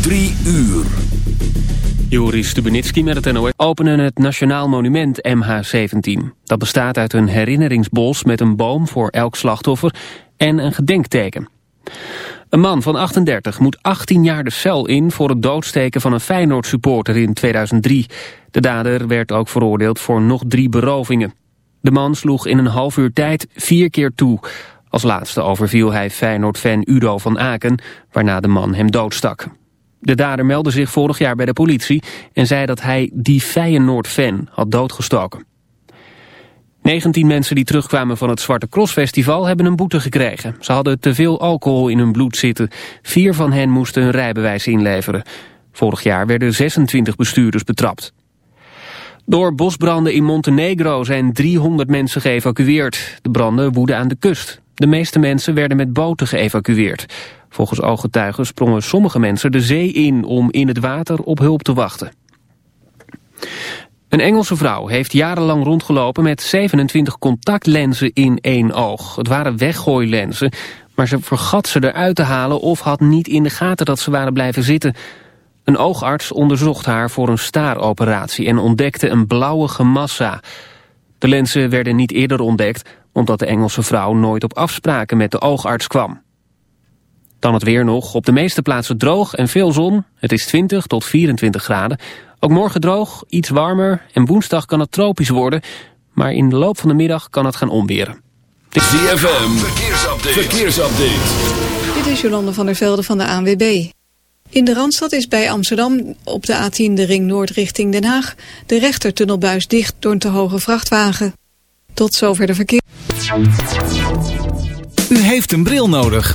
Drie uur. Joris Stubenitski met het NOS openen het Nationaal Monument MH17. Dat bestaat uit een herinneringsbos met een boom voor elk slachtoffer en een gedenkteken. Een man van 38 moet 18 jaar de cel in voor het doodsteken van een Feyenoord supporter in 2003. De dader werd ook veroordeeld voor nog drie berovingen. De man sloeg in een half uur tijd vier keer toe. Als laatste overviel hij Feyenoord-fan Udo van Aken, waarna de man hem doodstak. De dader meldde zich vorig jaar bij de politie en zei dat hij die Feyenoord-fan had doodgestoken. 19 mensen die terugkwamen van het Zwarte Cross Festival hebben een boete gekregen. Ze hadden te veel alcohol in hun bloed zitten. Vier van hen moesten hun rijbewijs inleveren. Vorig jaar werden 26 bestuurders betrapt. Door bosbranden in Montenegro zijn 300 mensen geëvacueerd. De branden woeden aan de kust. De meeste mensen werden met boten geëvacueerd. Volgens ooggetuigen sprongen sommige mensen de zee in om in het water op hulp te wachten. Een Engelse vrouw heeft jarenlang rondgelopen met 27 contactlenzen in één oog. Het waren weggooilenzen, maar ze vergat ze eruit te halen of had niet in de gaten dat ze waren blijven zitten. Een oogarts onderzocht haar voor een staaroperatie en ontdekte een blauwige massa. De lenzen werden niet eerder ontdekt omdat de Engelse vrouw nooit op afspraken met de oogarts kwam. Dan het weer nog. Op de meeste plaatsen droog en veel zon. Het is 20 tot 24 graden. Ook morgen droog, iets warmer en woensdag kan het tropisch worden. Maar in de loop van de middag kan het gaan omweren. ZFM, verkeersupdate. verkeersupdate. Dit is Jolande van der Velde van de ANWB. In de Randstad is bij Amsterdam op de A10 de ring noord richting Den Haag... de rechtertunnelbuis dicht door een te hoge vrachtwagen. Tot zover de verkeer. U heeft een bril nodig.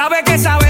Sabe que sabe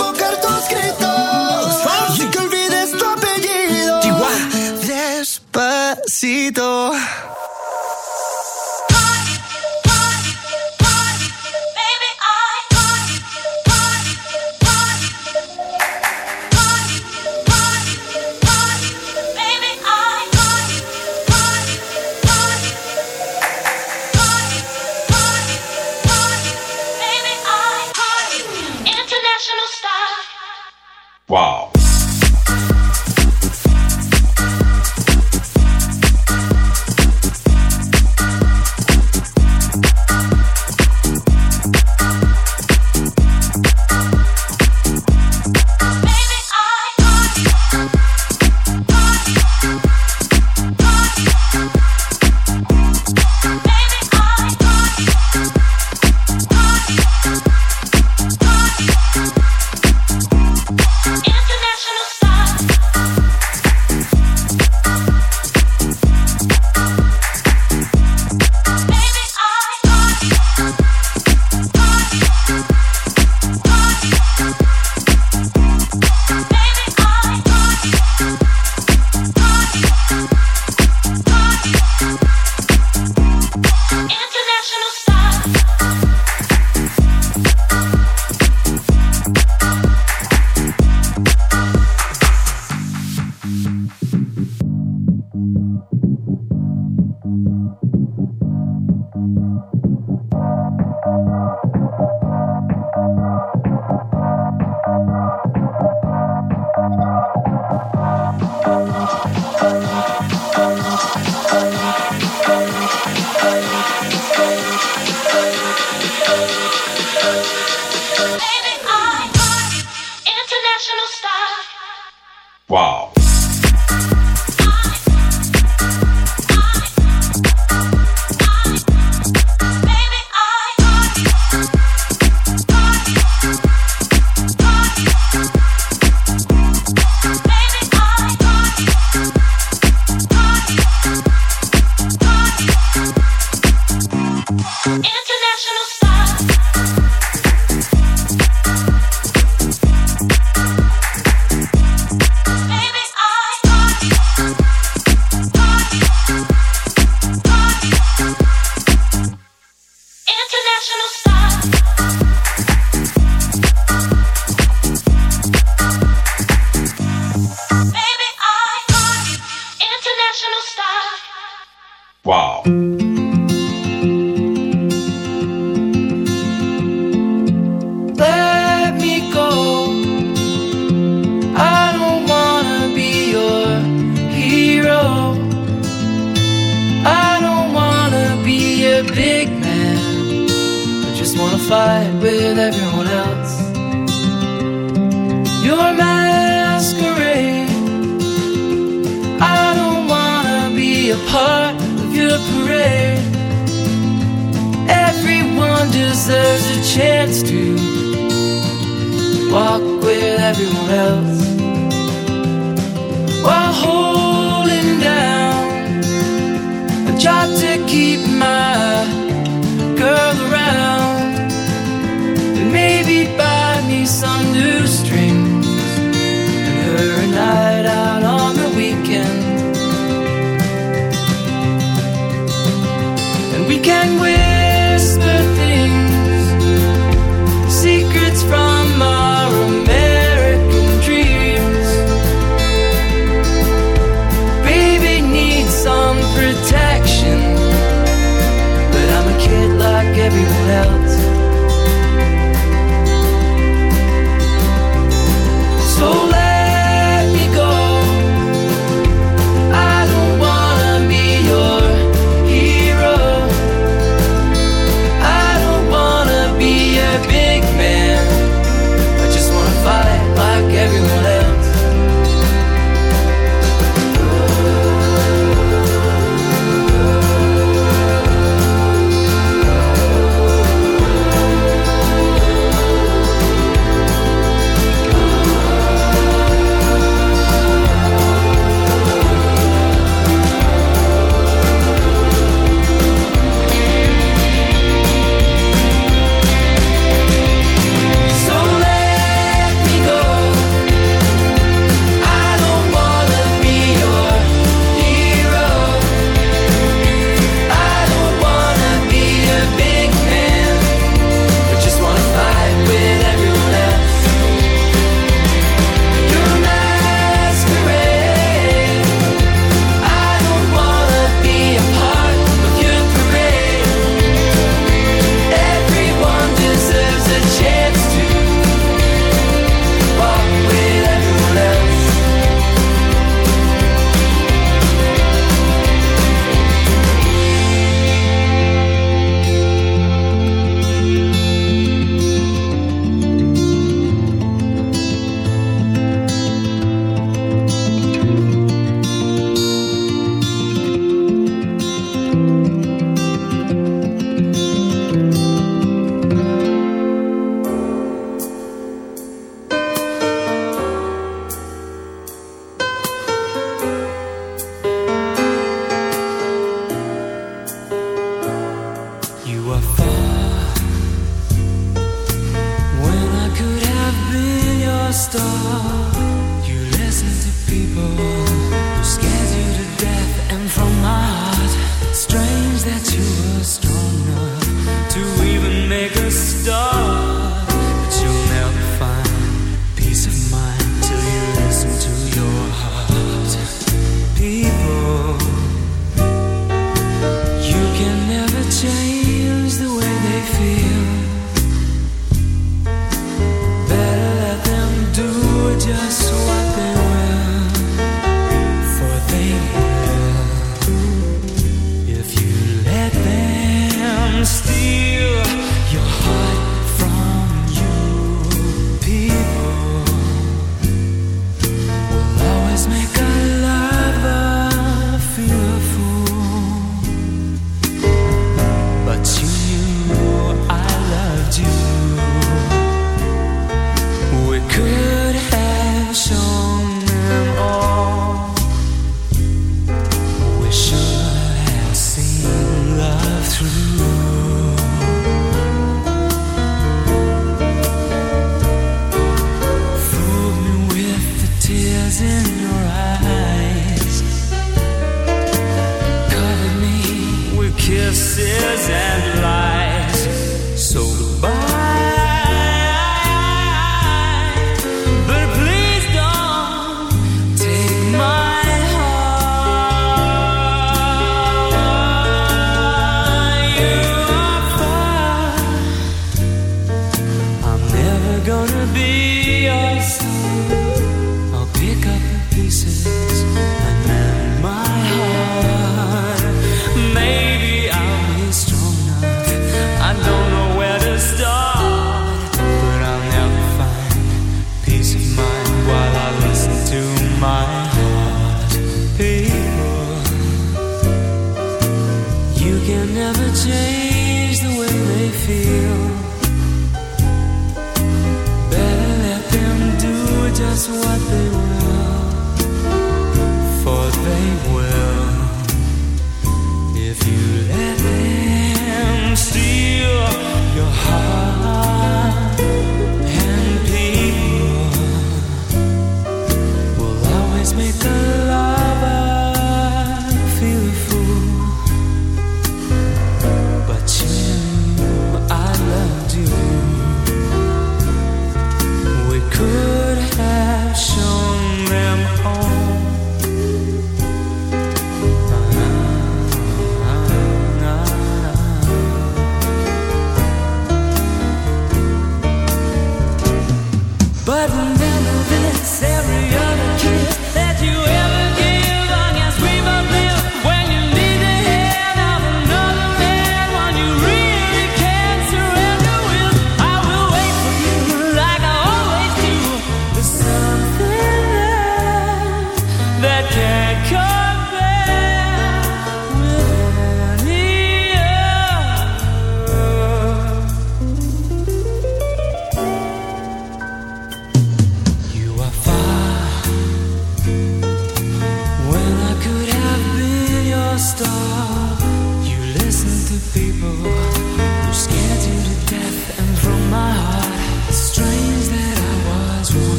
Despacito. Wow.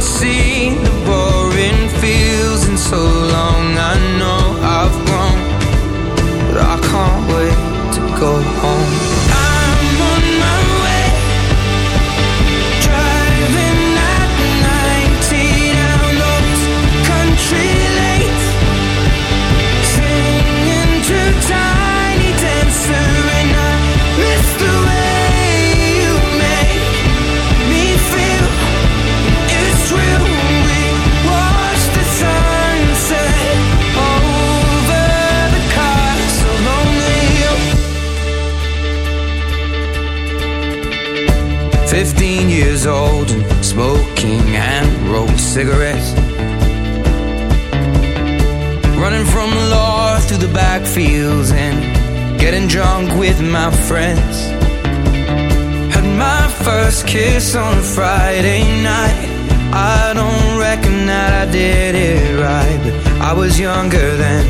See. Kiss on a Friday night. I don't reckon that I did it right, but I was younger then.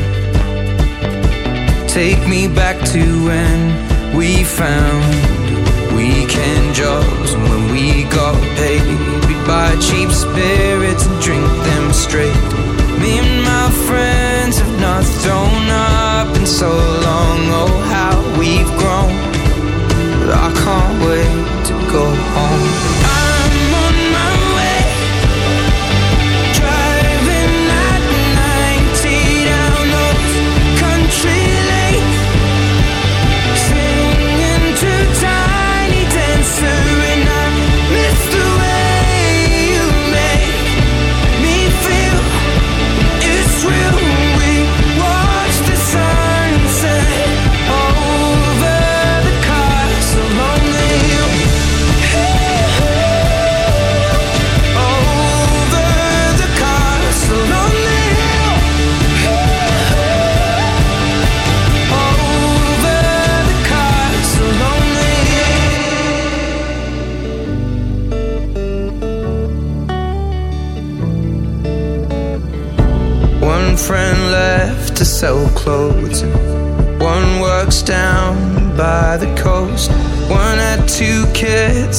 Take me back to when we found weekend jobs and when we got paid. Buy cheap spirits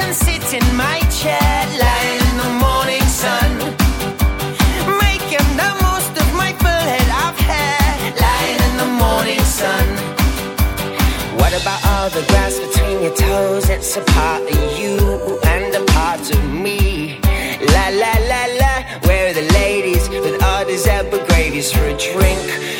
and sit in my chair, in the morning sun. Making the most of my lying in the morning sun. What about all the grass between your toes? It's a part of you and a part of me. La la la la, where are the ladies with all for a drink?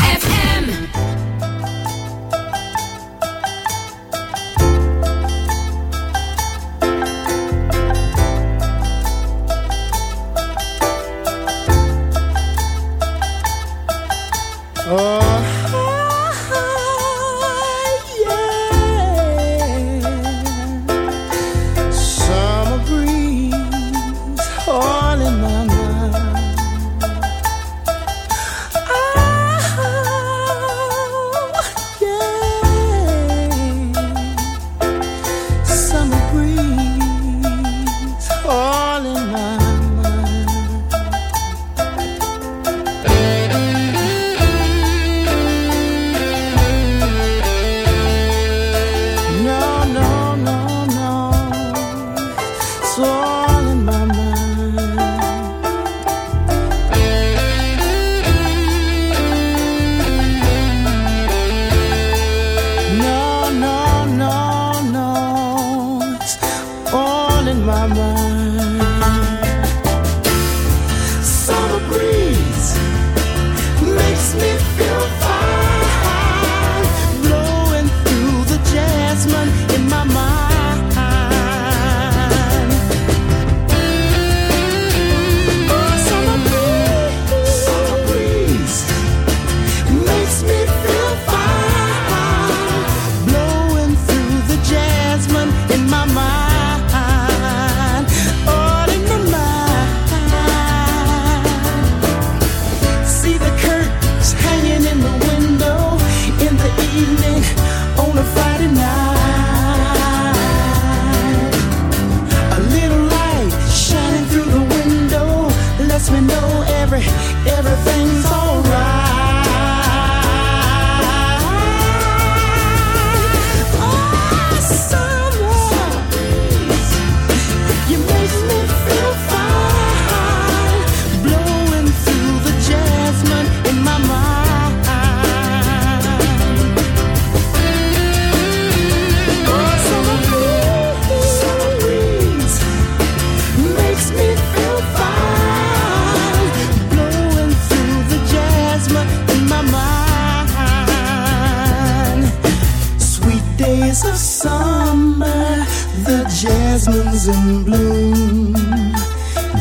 of summer, the jasmine's in bloom.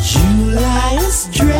July is dressed.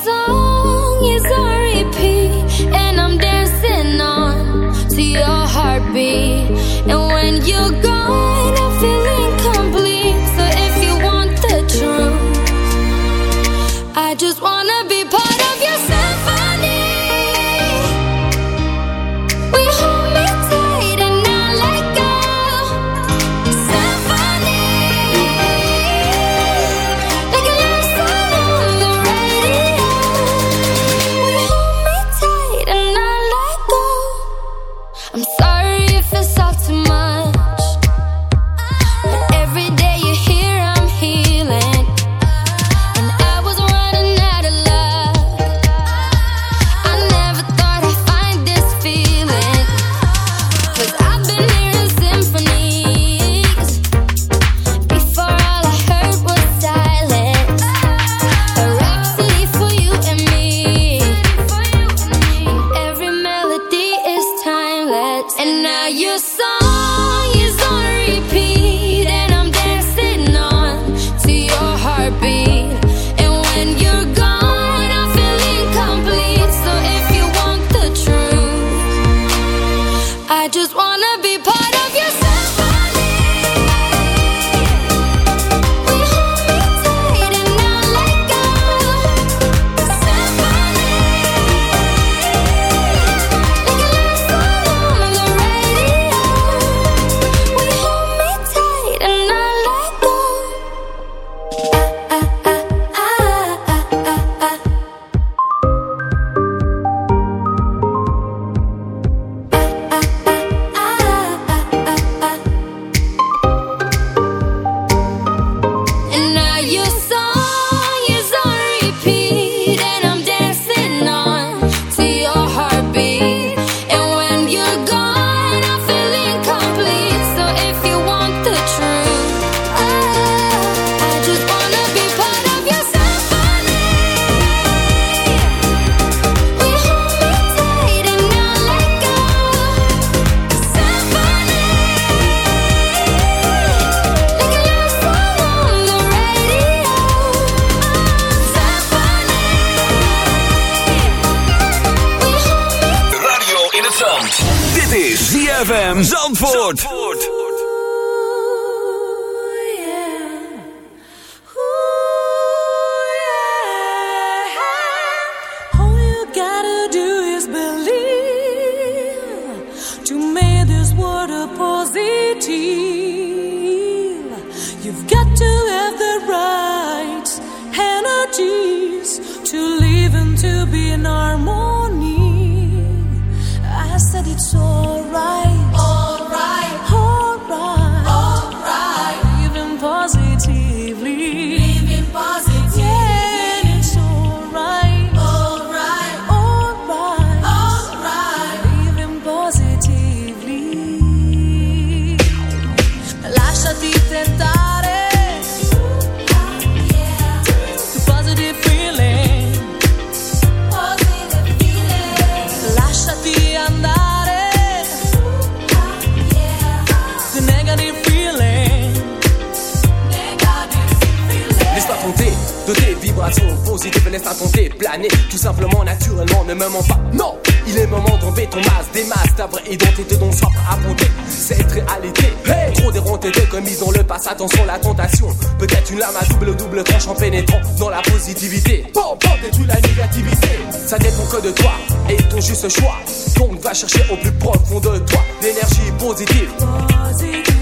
instincts t'ont déplané. Tout simplement, naturellement, ne me mens pas. Non, il est moment de ton masque. Des masques, ta vraie identité dont soif à affronter cette réalité. Hey Trop déronté de commis dans le passé. Attention, la tentation. Peut-être une lame à double double tranche en pénétrant dans la positivité. Bon, bon, détruis la négativité. Ça dépend que de toi et ton juste choix. Donc, va chercher au plus profond de toi l'énergie positive.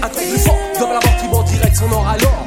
Un truc plus fort, dans la mort qui en direct son or alors.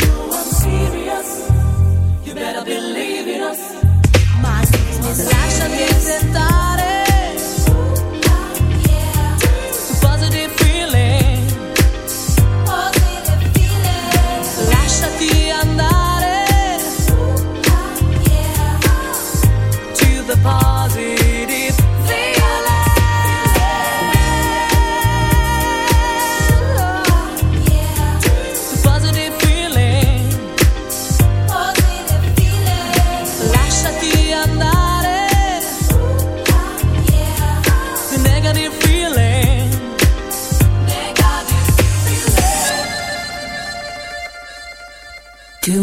believe in us. Más mis labios intentar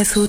asshole.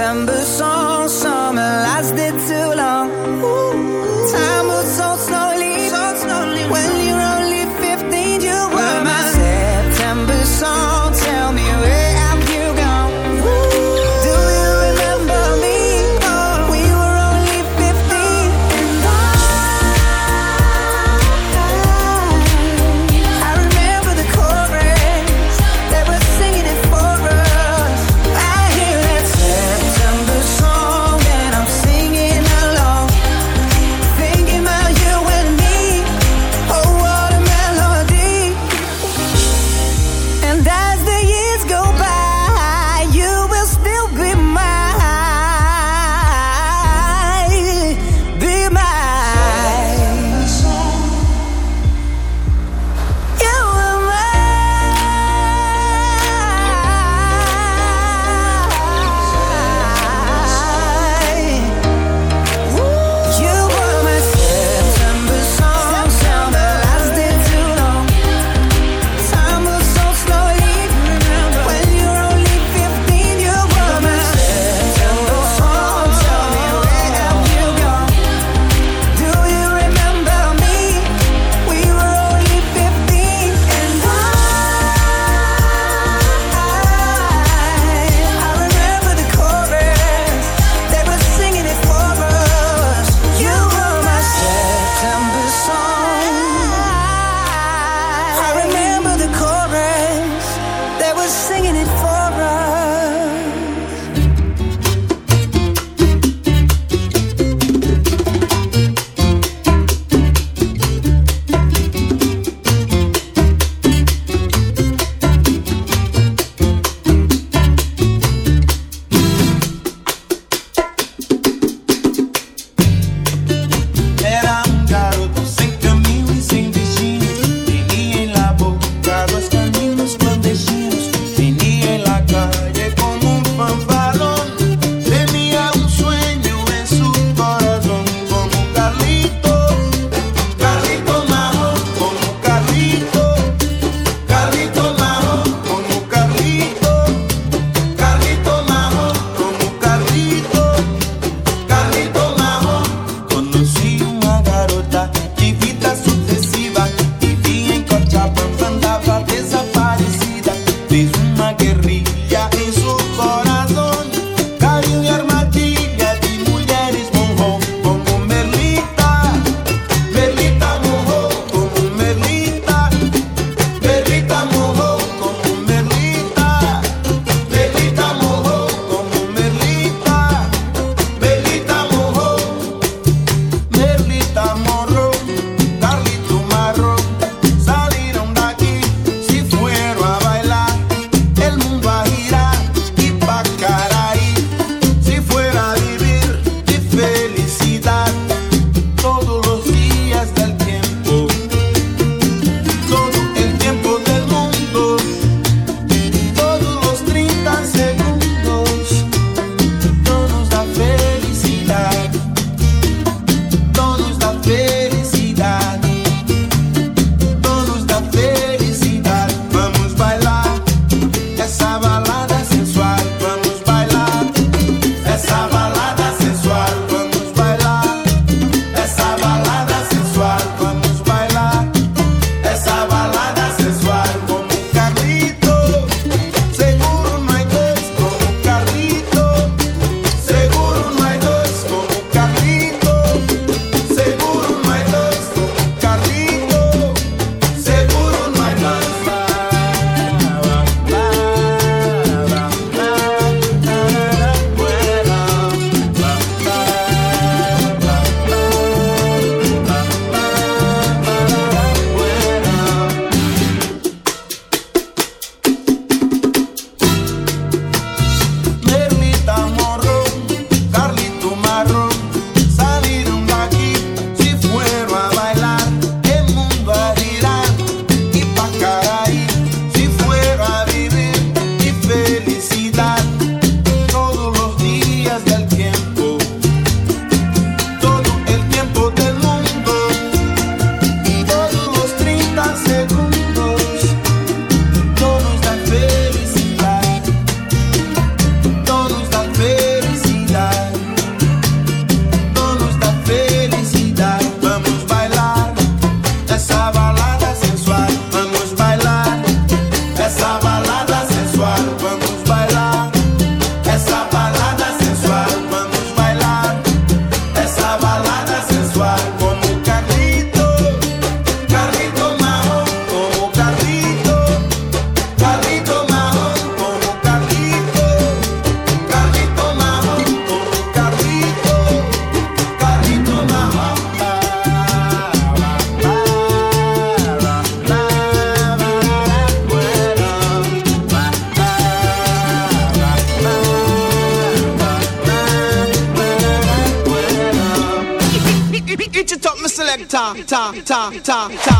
December song. ta ta ta.